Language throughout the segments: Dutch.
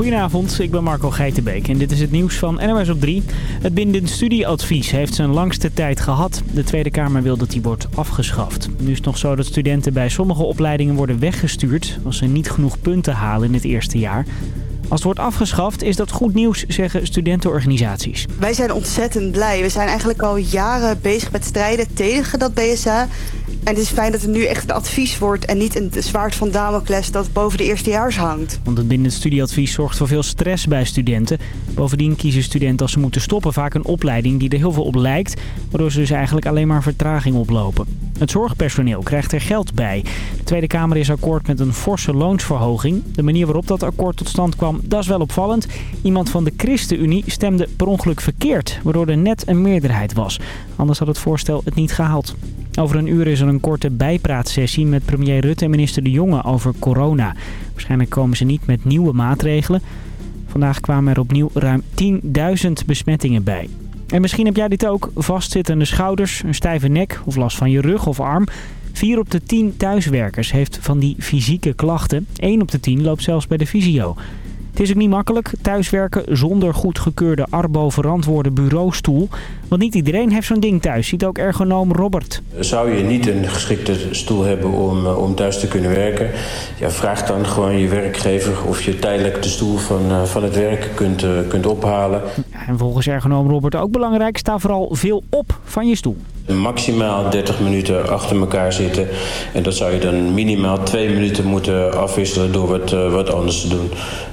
Goedenavond, ik ben Marco Geitenbeek en dit is het nieuws van NOS op 3. Het bindend studieadvies heeft zijn langste tijd gehad. De Tweede Kamer wil dat die wordt afgeschaft. Nu is het nog zo dat studenten bij sommige opleidingen worden weggestuurd... als ze niet genoeg punten halen in het eerste jaar. Als het wordt afgeschaft is dat goed nieuws, zeggen studentenorganisaties. Wij zijn ontzettend blij. We zijn eigenlijk al jaren bezig met strijden tegen dat BSA. En het is fijn dat het nu echt een advies wordt en niet een zwaard van Damocles dat boven de eerstejaars hangt. Want het bindend studieadvies zorgt voor veel stress bij studenten. Bovendien kiezen studenten als ze moeten stoppen vaak een opleiding die er heel veel op lijkt. Waardoor ze dus eigenlijk alleen maar vertraging oplopen. Het zorgpersoneel krijgt er geld bij. De Tweede Kamer is akkoord met een forse loonsverhoging. De manier waarop dat akkoord tot stand kwam, dat is wel opvallend. Iemand van de ChristenUnie stemde per ongeluk verkeerd, waardoor er net een meerderheid was. Anders had het voorstel het niet gehaald. Over een uur is er een korte bijpraatsessie met premier Rutte en minister De Jonge over corona. Waarschijnlijk komen ze niet met nieuwe maatregelen. Vandaag kwamen er opnieuw ruim 10.000 besmettingen bij. En misschien heb jij dit ook. Vastzittende schouders, een stijve nek of last van je rug of arm. 4 op de 10 thuiswerkers heeft van die fysieke klachten. 1 op de 10 loopt zelfs bij de fysio. Het is ook niet makkelijk thuiswerken zonder goedgekeurde Arbo-verantwoorde bureaustoel. Want niet iedereen heeft zo'n ding thuis, ziet ook ergonoom Robert. Zou je niet een geschikte stoel hebben om, eh, om thuis te kunnen werken... Ja, vraag dan gewoon je werkgever of je tijdelijk de stoel van, uh, van het werk kunt, uh, kunt ophalen. En volgens ergonoom Robert ook belangrijk, sta vooral veel op van je stoel maximaal 30 minuten achter elkaar zitten. En dat zou je dan minimaal twee minuten moeten afwisselen door wat, uh, wat anders te doen.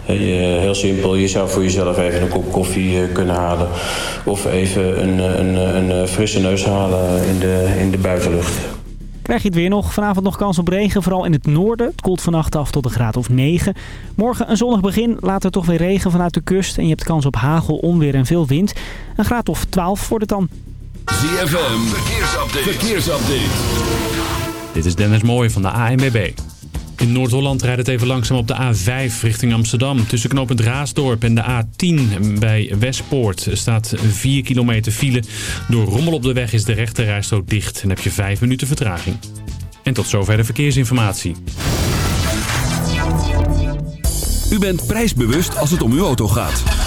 Uh, heel simpel, je zou voor jezelf even een kop koffie uh, kunnen halen. Of even een, een, een frisse neus halen in de, in de buitenlucht. Krijg je het weer nog. Vanavond nog kans op regen, vooral in het noorden. Het koelt vannacht af tot een graad of 9. Morgen een zonnig begin, later toch weer regen vanuit de kust. En je hebt kans op hagel, onweer en veel wind. Een graad of 12 wordt het dan. ZFM, verkeersupdate. verkeersupdate. Dit is Dennis Mooij van de ANWB. In Noord-Holland rijdt het even langzaam op de A5 richting Amsterdam. Tussen knooppunt Raasdorp en de A10 bij Westpoort staat 4 kilometer file. Door rommel op de weg is de rechterrijstrook dicht en heb je 5 minuten vertraging. En tot zover de verkeersinformatie. U bent prijsbewust als het om uw auto gaat.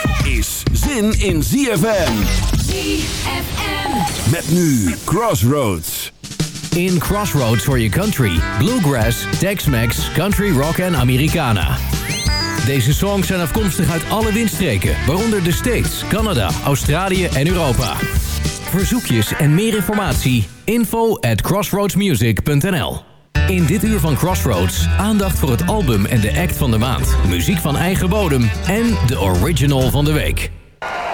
zin in ZFM. ZFM. Met nu Crossroads. In Crossroads for your country. Bluegrass, Tex-Mex, Country Rock en Americana. Deze songs zijn afkomstig uit alle windstreken, waaronder de States, Canada, Australië en Europa. Verzoekjes en meer informatie, info at crossroadsmusic.nl in dit uur van Crossroads aandacht voor het album en de act van de maand. Muziek van eigen bodem en de original van de week. Yeah.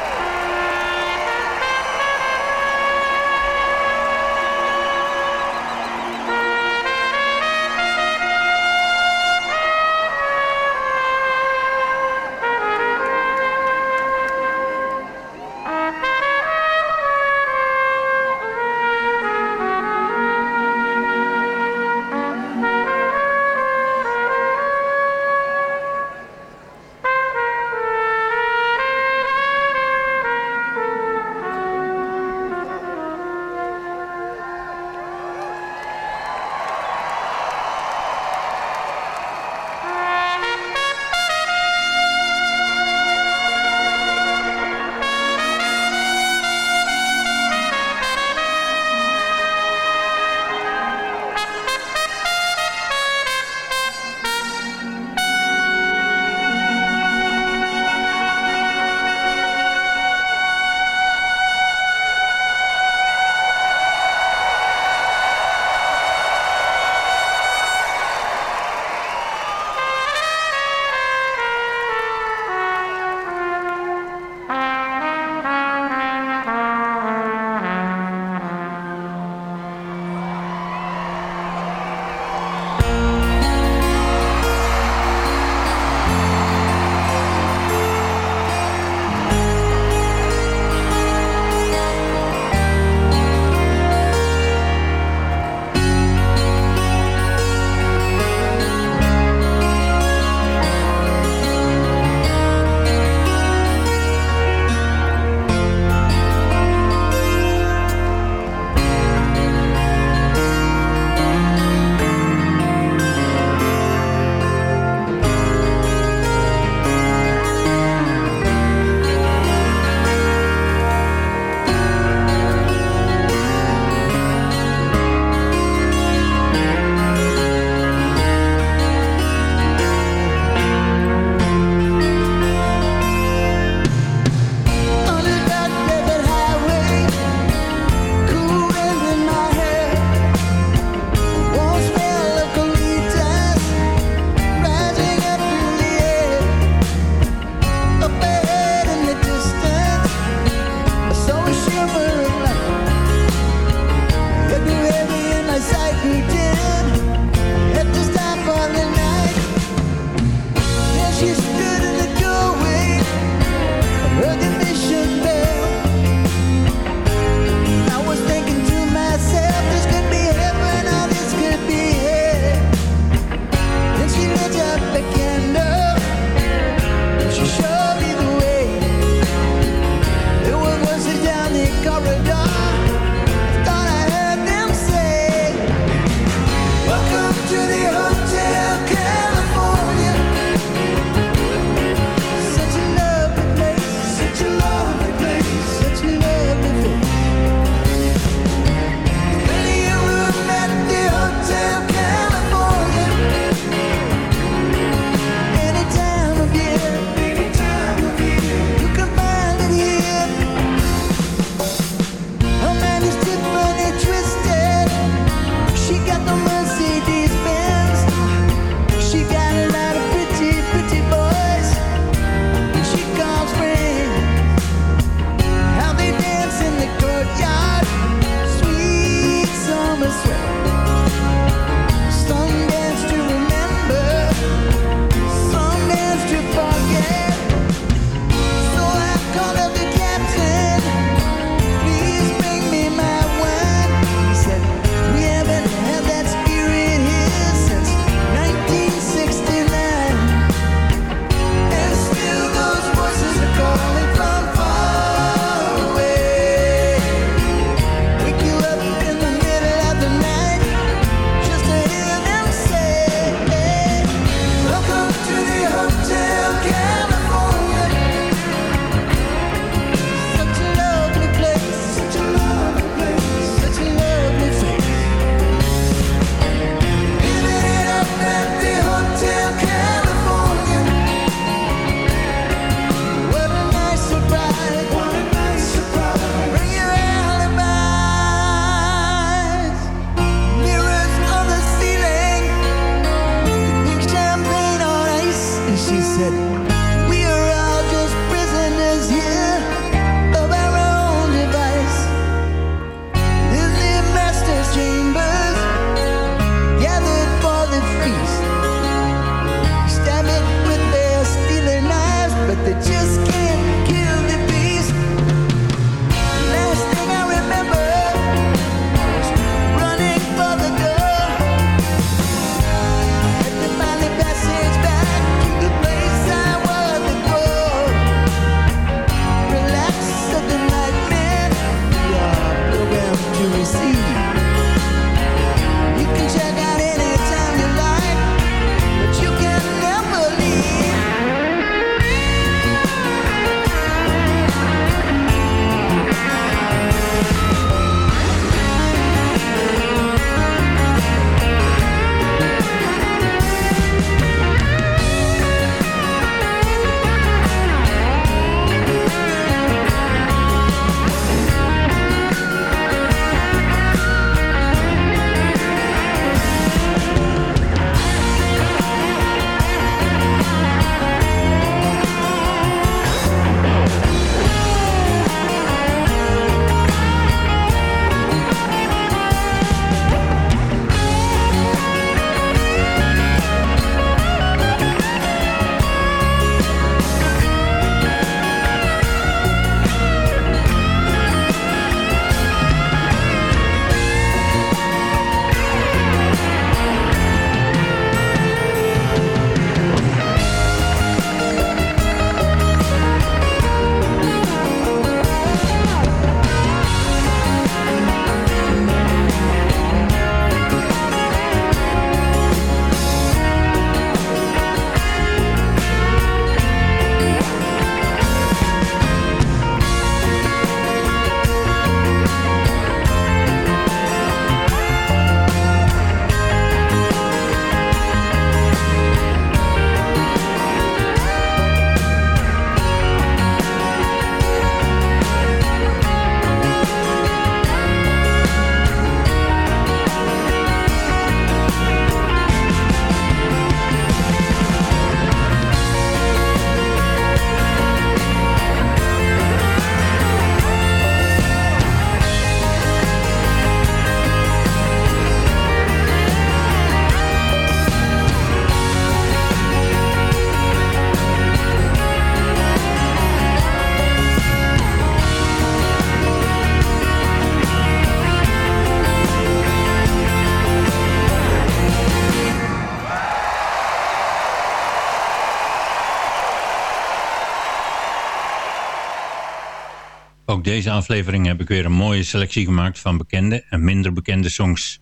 Ook deze aflevering heb ik weer een mooie selectie gemaakt van bekende en minder bekende songs.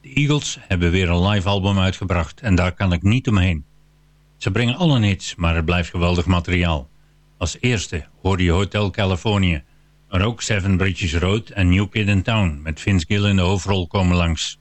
De Eagles hebben weer een live album uitgebracht en daar kan ik niet omheen. Ze brengen alle hits, maar het blijft geweldig materiaal. Als eerste hoorde je Hotel California, maar ook Seven Bridges Road en New Kid in Town met Vince Gill in de hoofdrol komen langs.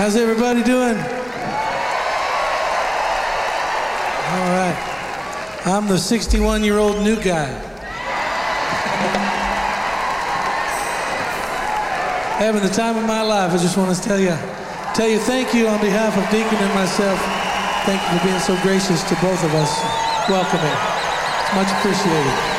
How's everybody doing? All right. I'm the 61 year old new guy. Having the time of my life. I just want to tell you, tell you thank you on behalf of Deacon and myself. Thank you for being so gracious to both of us. Welcome Welcoming. Much appreciated.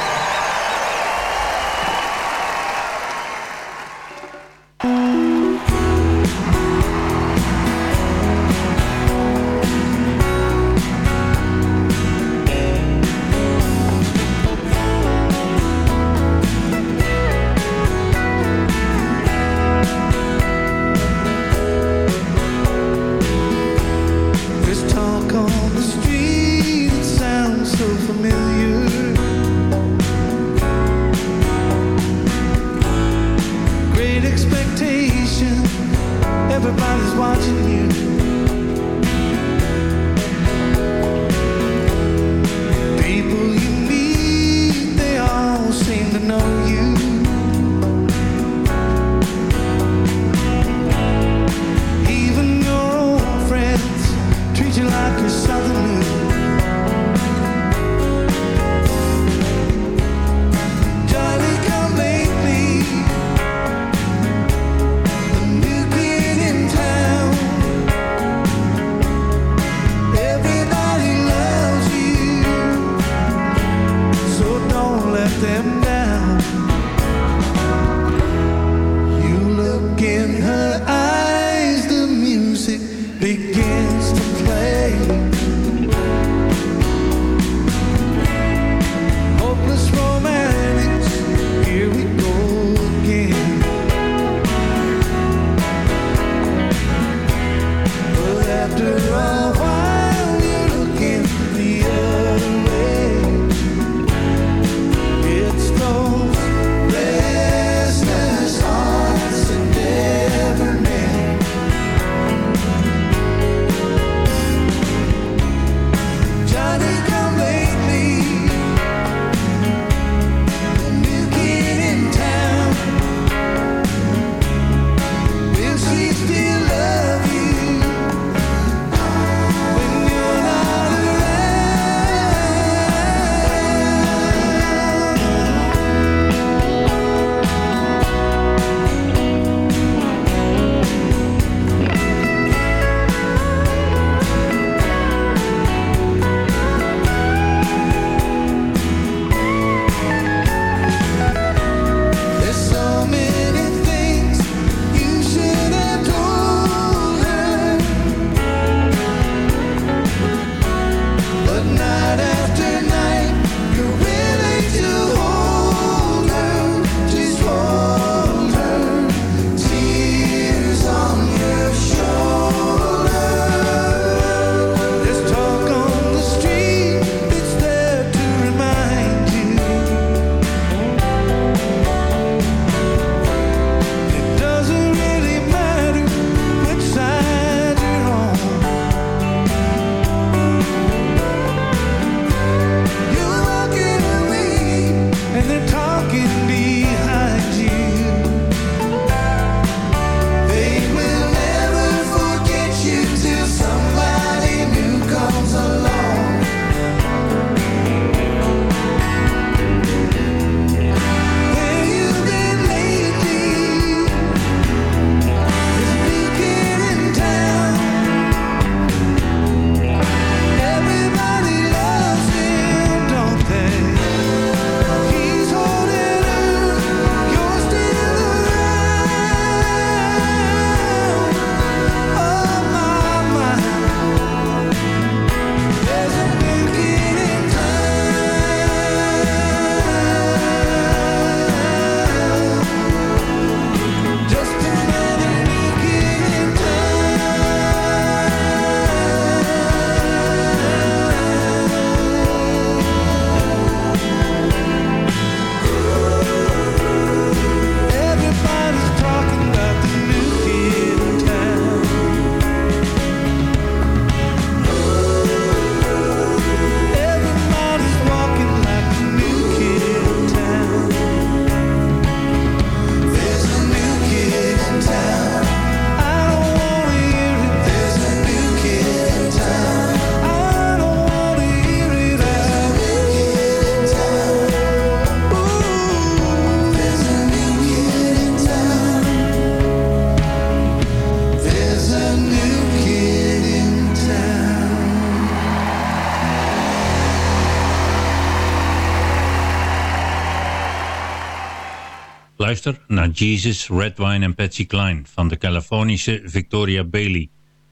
Luister naar Jesus, Red Wine en Patsy Cline van de Californische Victoria Bailey.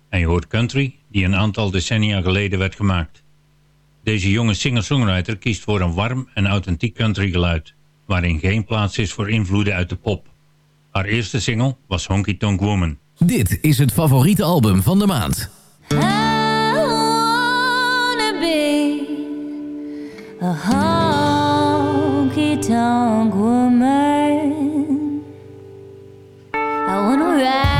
En je hoort country die een aantal decennia geleden werd gemaakt. Deze jonge singer-songwriter kiest voor een warm en authentiek country geluid, waarin geen plaats is voor invloeden uit de pop. Haar eerste single was Honky Tonk Woman. Dit is het favoriete album van de maand. I wanna be a honky tonk woman. that.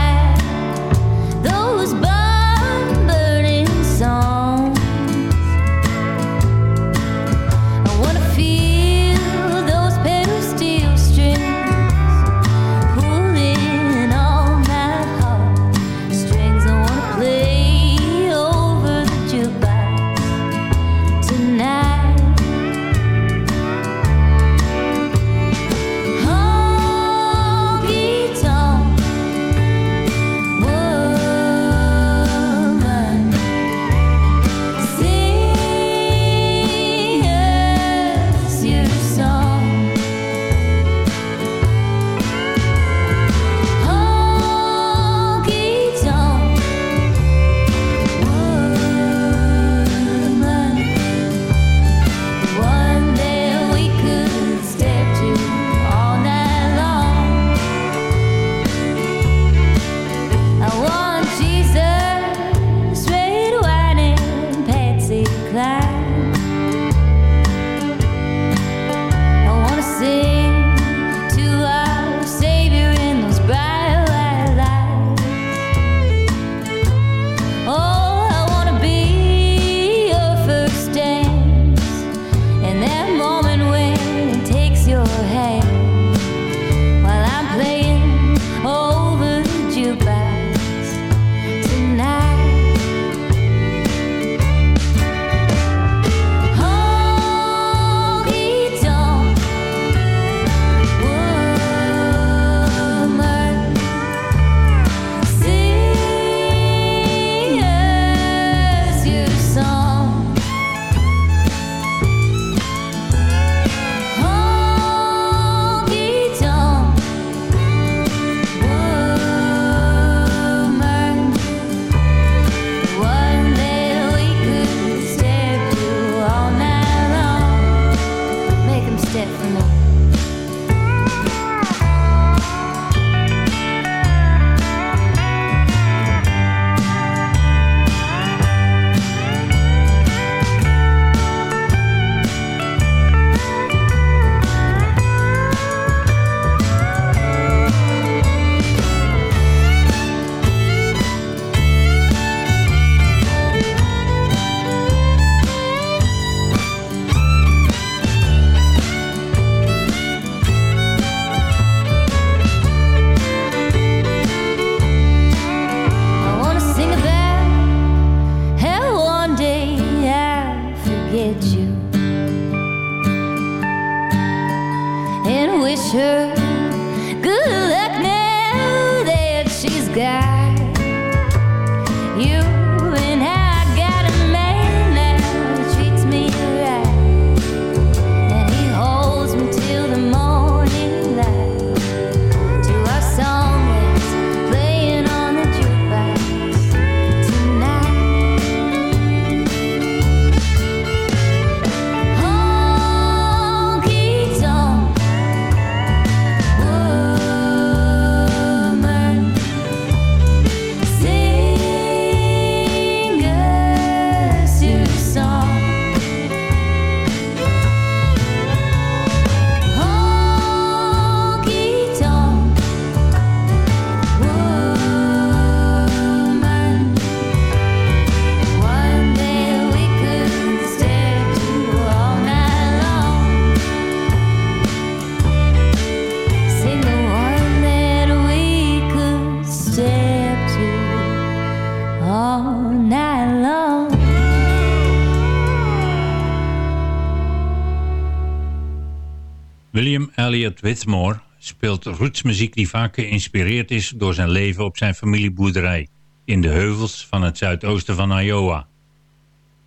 Elliott Whitmore speelt rootsmuziek die vaak geïnspireerd is door zijn leven op zijn familieboerderij in de heuvels van het zuidoosten van Iowa.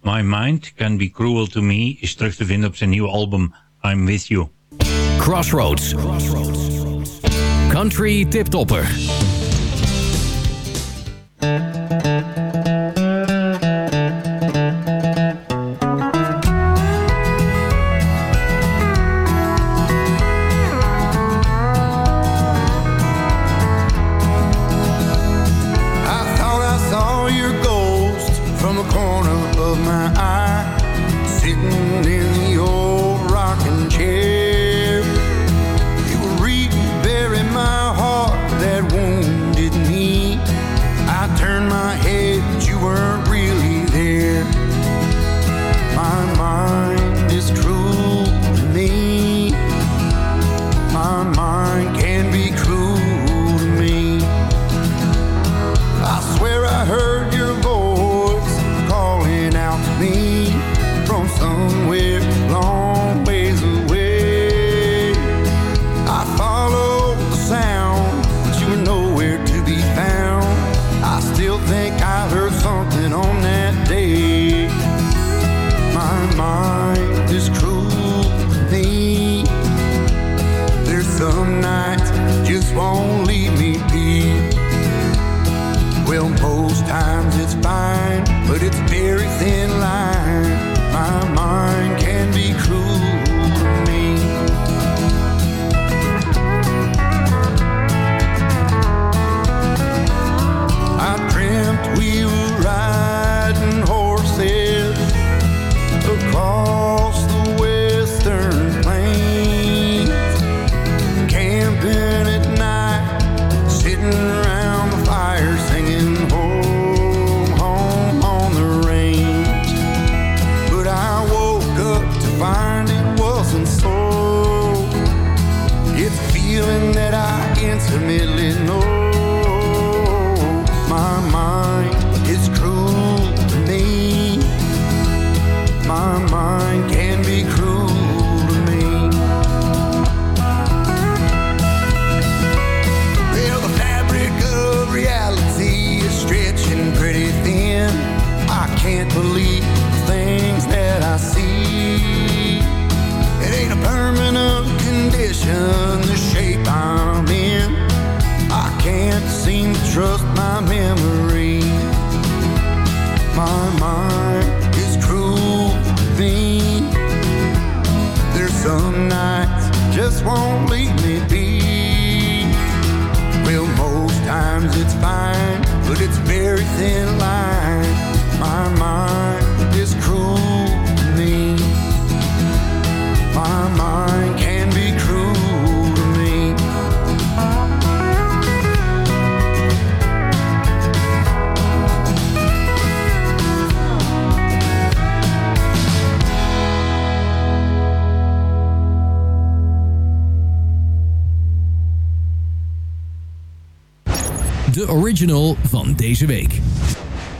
My Mind Can Be Cruel To Me is terug te vinden op zijn nieuwe album I'm With You. Crossroads. Country tiptopper. deze week.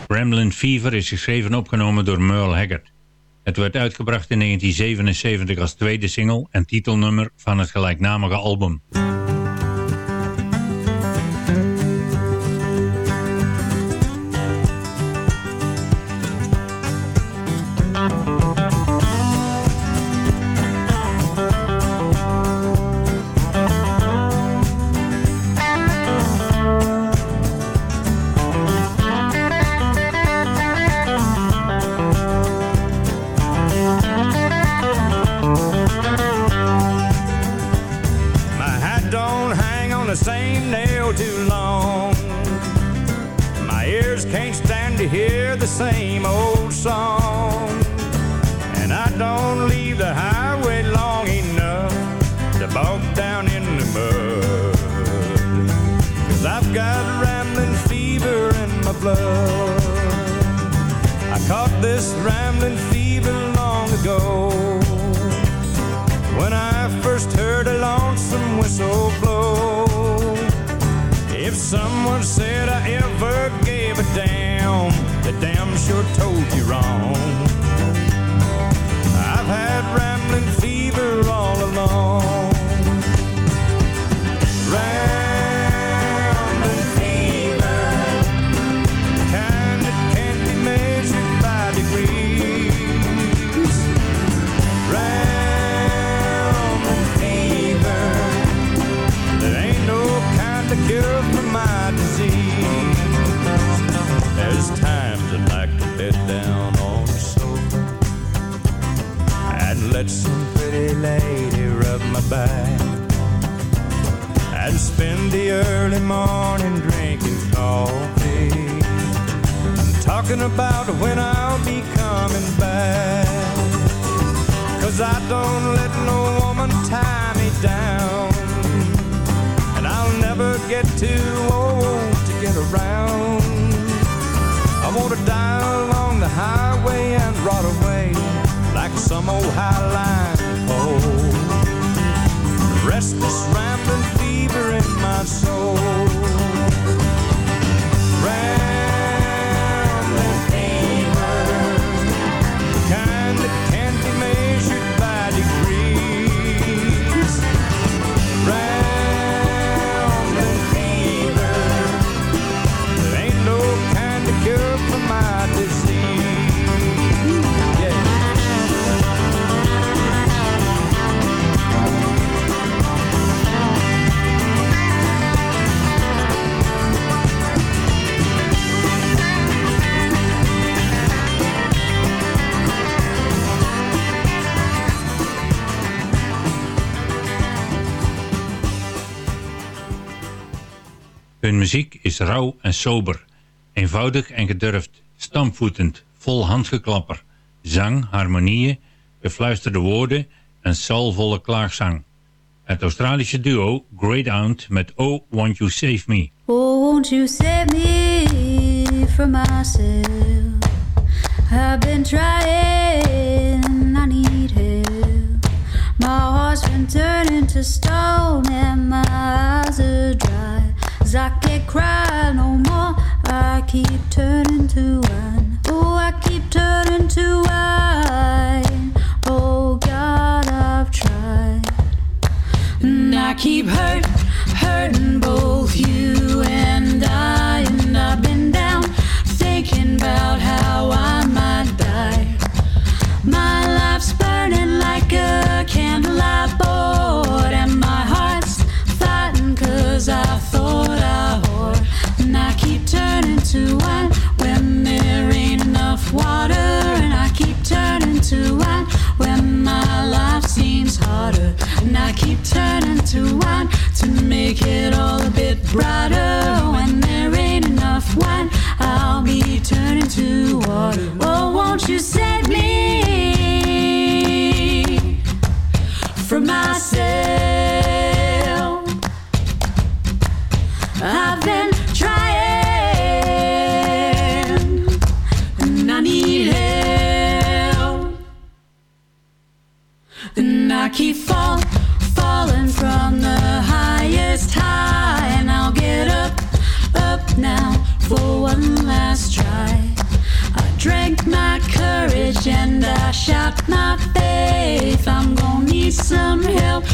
Gremlin Fever is geschreven en opgenomen door Merle Haggard. Het werd uitgebracht in 1977 als tweede single en titelnummer van het gelijknamige album. prove you wrong. Early morning drinking coffee talking about when I'll be coming back. Cause I don't let no woman tie me down and I'll never get too old to get around. I want to die along the highway and rot away like some old highline pole. Restless, rambling in my soul. Muziek is rauw en sober, eenvoudig en gedurfd, stampvoetend, vol handgeklapper, zang, harmonieën, gefluisterde woorden en soulvolle klaagzang. Het Australische duo Great Aunt met Oh Won't You Save Me. Oh, won't you save me from myself? I've been trying, I need help. My heart's been turning to stone and my eyes are dry. 'Cause I can't cry no more. I keep turning to wine. Oh, I keep turning to wine. Oh, God, I've tried. And I keep hurt, hurting both you and I. And I've been down, thinking about how I might die. My life's burning like a candlelight board, to wine when there ain't enough water, and I keep turning to wine when my life seems harder. And I keep turning to wine to make it all a bit brighter. When there ain't enough wine, I'll be turning to water. Oh, won't you save me from myself? I've been some help.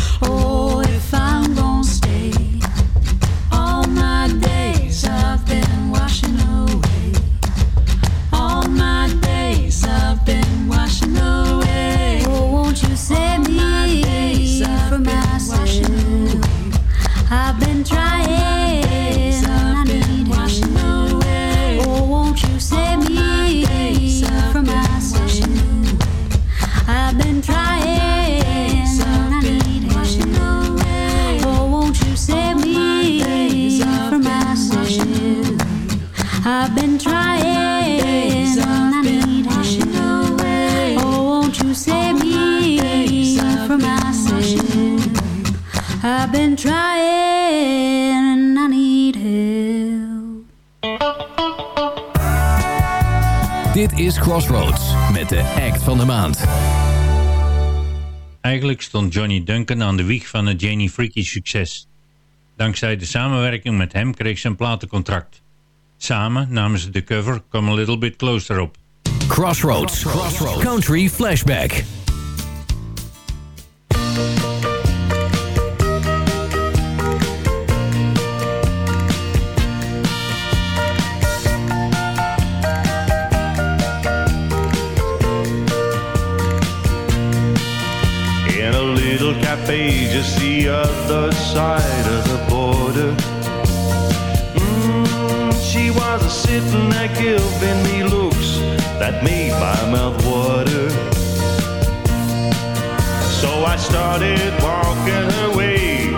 Is Crossroads met de act van de maand. Eigenlijk stond Johnny Duncan aan de wieg van het Janie Freaky succes. Dankzij de samenwerking met hem kreeg ze een platencontract. Samen namen ze de cover Come a Little Bit Closer op. Crossroads. Country Flashback. little cafe just the other side of the border. Mm, she was a sitting there giving me looks that made my mouth water. So I started walking her way,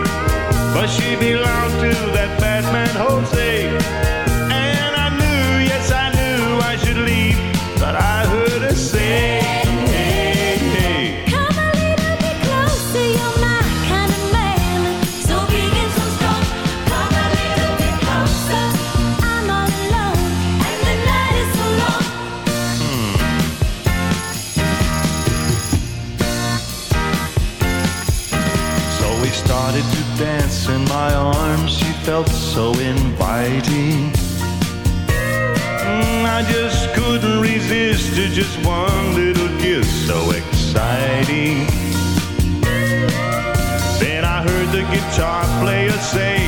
but she belonged to that bad man Jose. felt so inviting. Mm, I just couldn't resist it. just one little kiss, so exciting. Then I heard the guitar player say,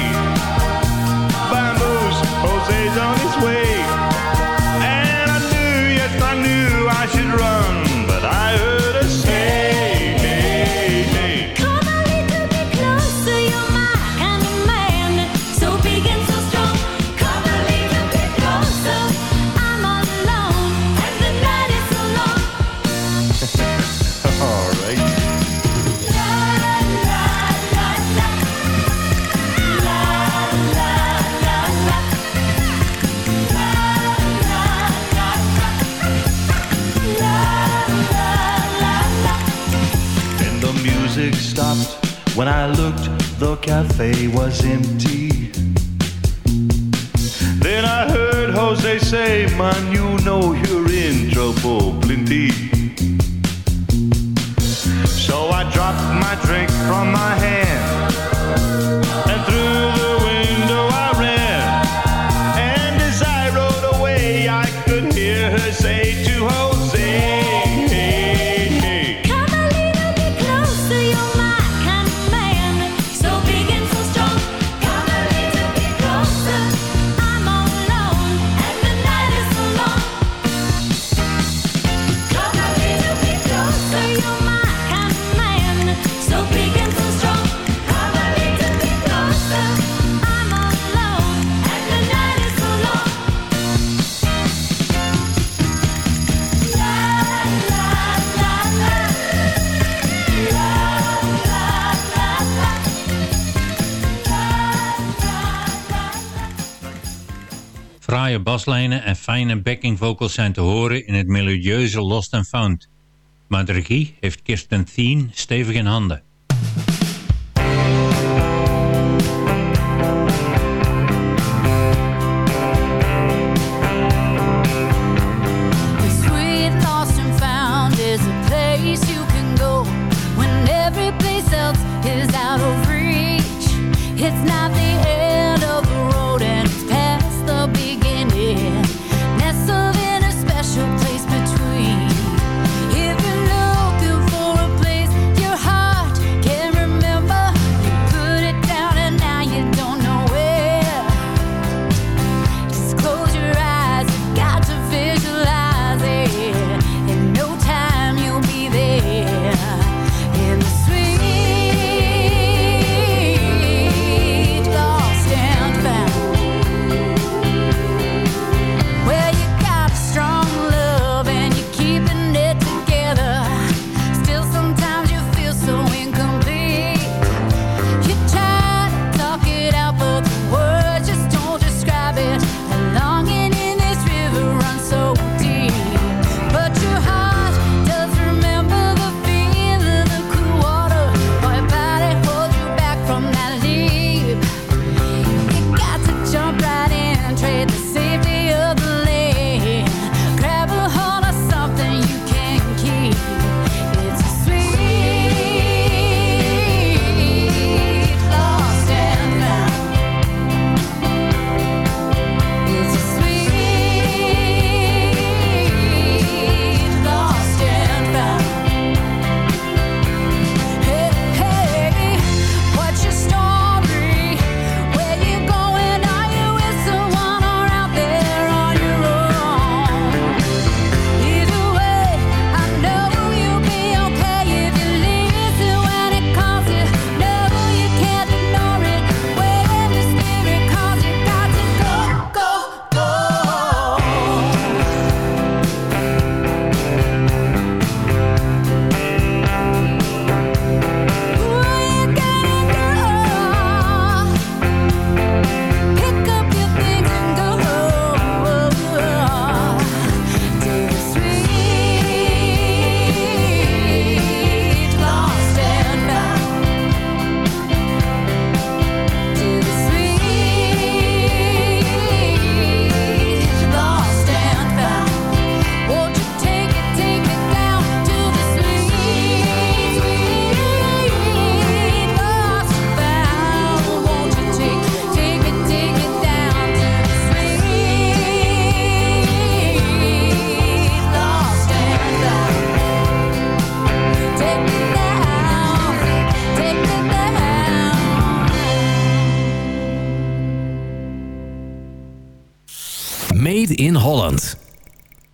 cafe was empty. Then I heard Jose say, Man, you know you're in trouble, plenty. So I dropped my drink from my hand. baslijnen en fijne backing vocals zijn te horen in het melodieuze Lost and Found. Maar de regie heeft Kirsten Thien stevig in handen.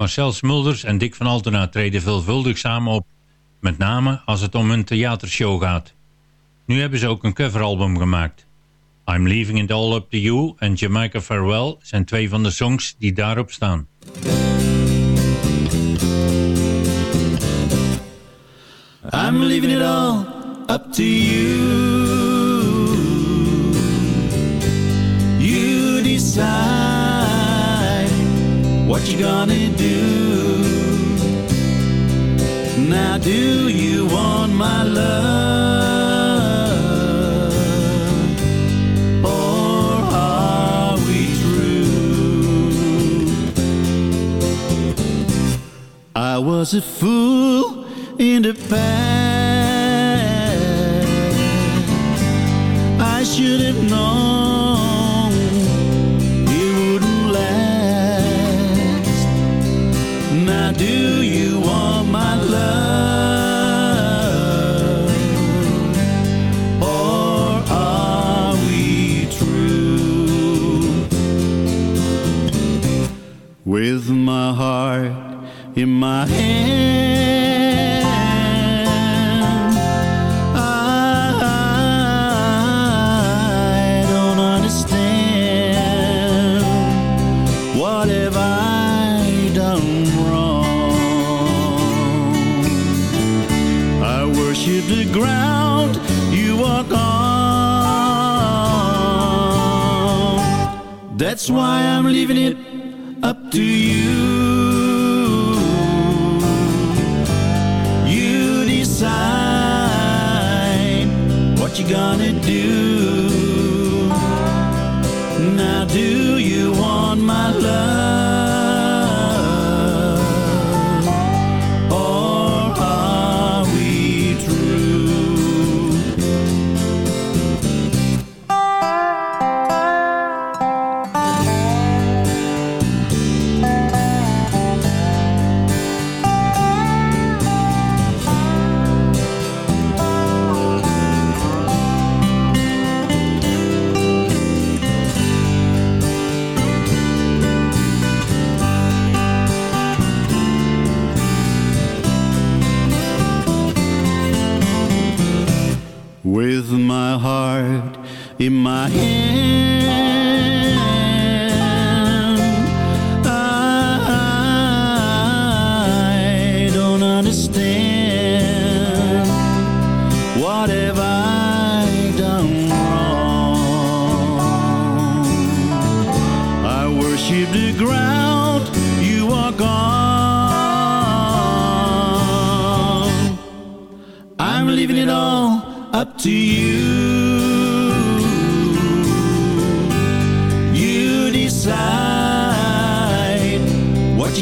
Marcel Smulders en Dick van Altena treden veelvuldig samen op. Met name als het om hun theatershow gaat. Nu hebben ze ook een coveralbum gemaakt. I'm Leaving It All Up To You en Jamaica Farewell zijn twee van de songs die daarop staan. I'm leaving it all up to you You decide What you gonna do? Now do you want my love? Or are we through? I was a fool in the past I should have known with my heart in my hand.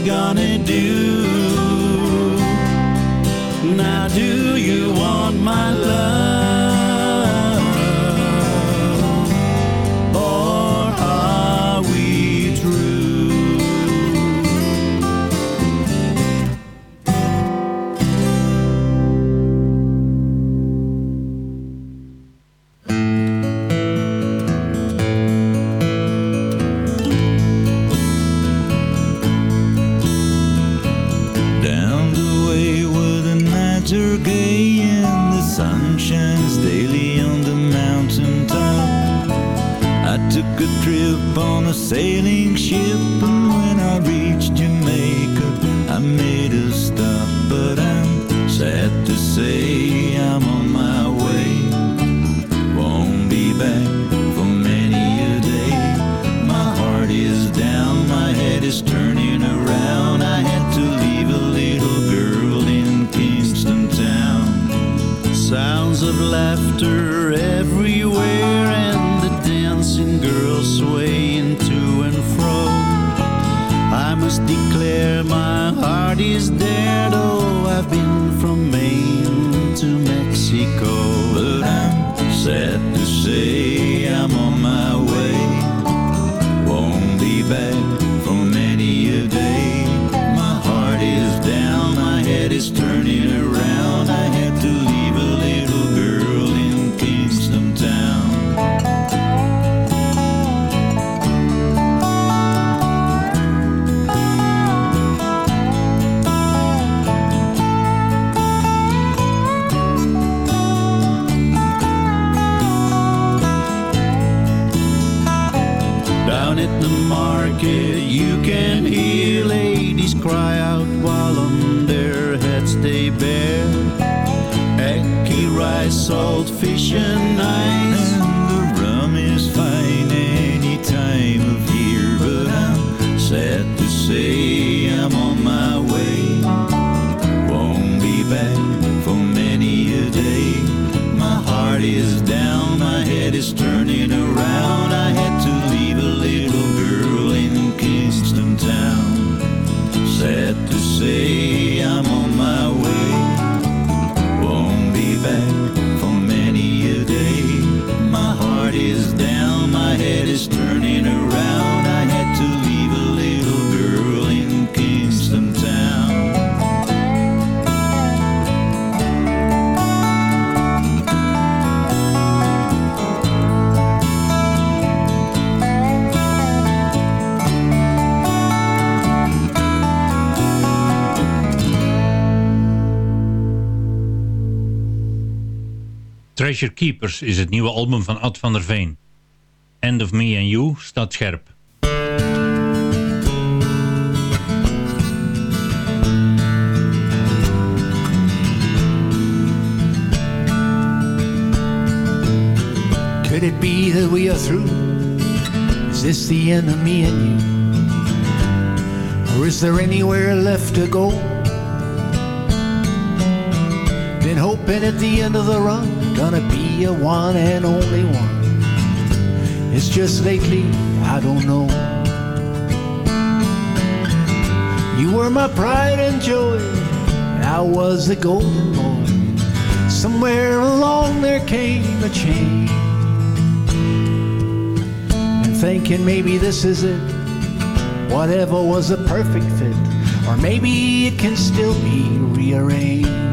gonna do? sufficient. Treasure Keepers is het nieuwe album van Ad van der Veen. End of Me and You staat scherp. Could it be that we are through? Is this the end of me and you? Or is there anywhere left to go? Been hoping at the end of the run, gonna be a one and only one. It's just lately, I don't know. You were my pride and joy, I was the golden boy. Somewhere along there came a change. And thinking maybe this is it, whatever was a perfect fit, or maybe it can still be rearranged.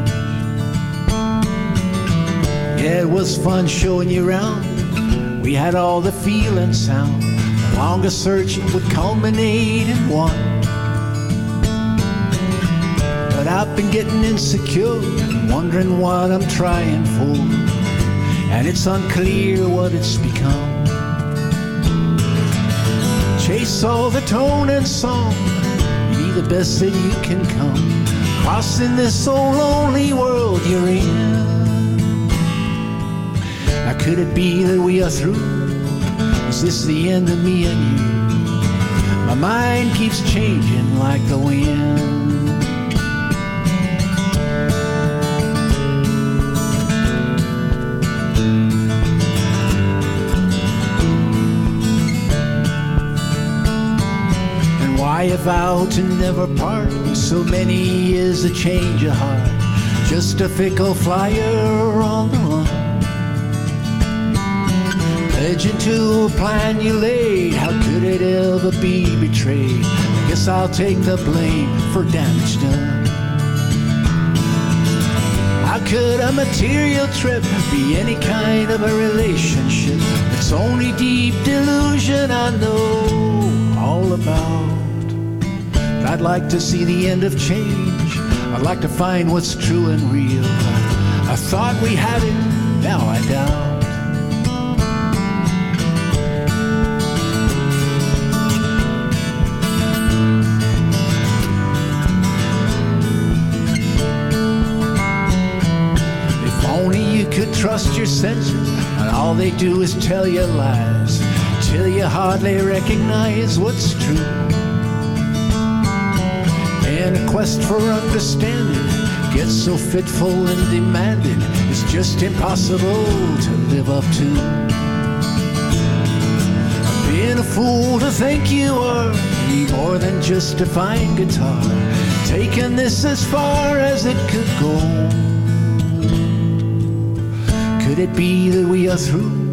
Yeah, it was fun showing you around. We had all the feel and sound. The longest search would culminate in one. But I've been getting insecure, wondering what I'm trying for. And it's unclear what it's become. Chase all the tone and song, be the best that you can come. Crossing this so lonely world you're in. Could it be that we are through? Is this the end of me and you? My mind keeps changing like the wind. And why a vow to never part? So many years a change of heart. Just a fickle flyer on the Pledging to a plan you laid. How could it ever be betrayed? I guess I'll take the blame for damage done. How could a material trip be any kind of a relationship? It's only deep delusion I know all about. I'd like to see the end of change. I'd like to find what's true and real. I thought we had it, now I doubt. And all they do is tell you lies, till you hardly recognize what's true. And a quest for understanding gets so fitful and demanding, it's just impossible to live up to. Being a fool to think you are more than just a fine guitar, taking this as far as it could go. Could it be that we are through?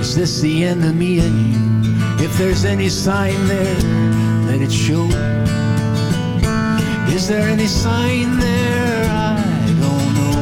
Is this the end of me and you? If there's any sign there, let it show. Is there any sign there? I don't know.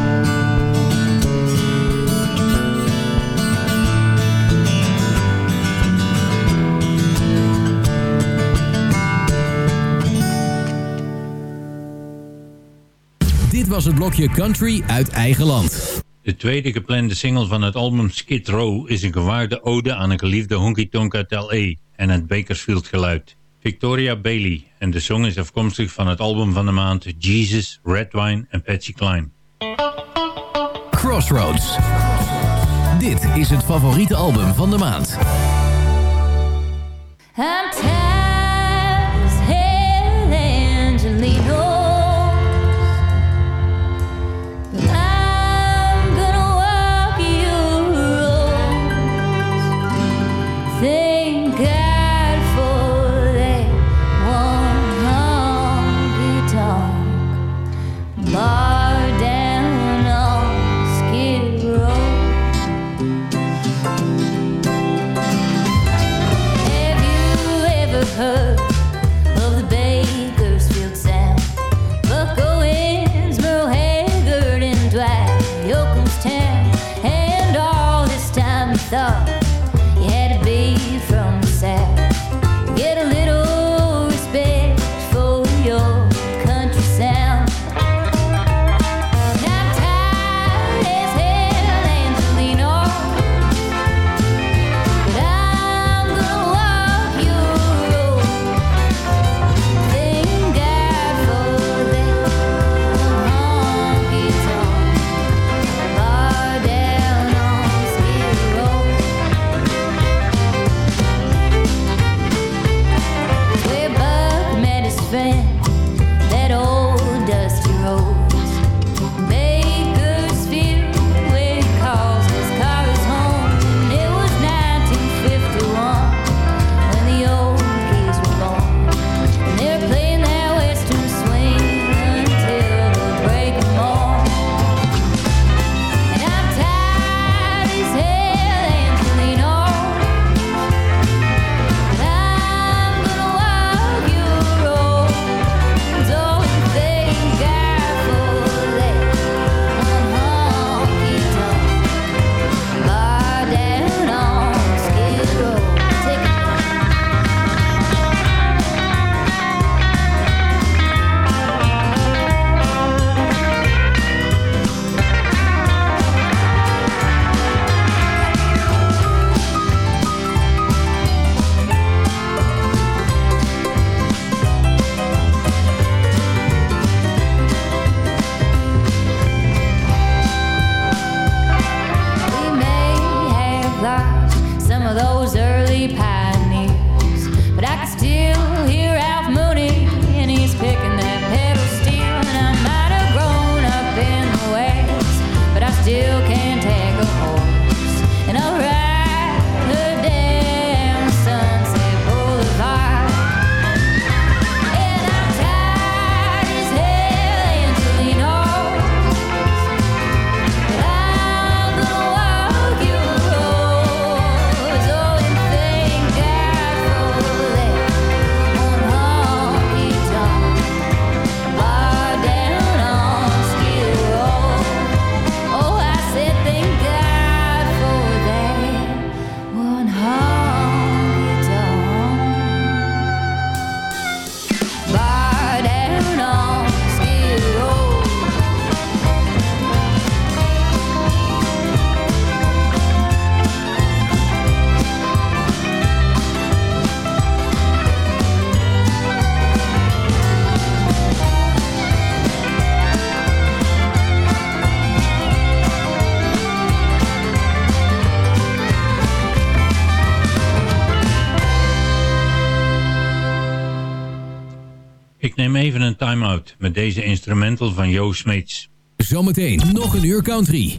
Dit was het blokje Country uit eigen land. De tweede geplande single van het album Skid Row is een gewaarde ode aan een geliefde Honky Tonka uit en het Bakersfield geluid. Victoria Bailey en de song is afkomstig van het album van de maand Jesus, Red Wine en Patsy Cline. Crossroads. Dit is het favoriete album van de maand. I'm. deze instrumental van Jo Smeets. Zometeen nog een uur country.